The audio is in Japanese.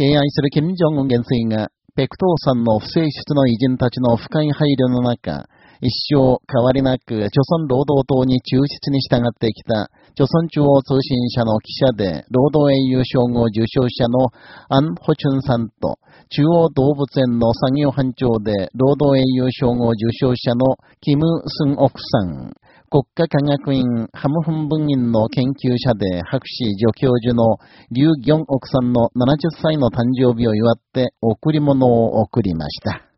敬愛する金正恩元帥が、ペクトーさんの不正出の偉人たちの深い配慮の中、一生変わりなく、朝鮮労働党に忠実に従ってきた、朝鮮中央通信社の記者で、労働英雄称号受賞者のアン・ホチュンさんと、中央動物園の作業班長で、労働英雄称号受賞者のキム・スン・オクさん、国家科学院ハムフン文院の研究者で博士助教授のリュウ・ギョンオクさんの70歳の誕生日を祝って贈り物を贈りました。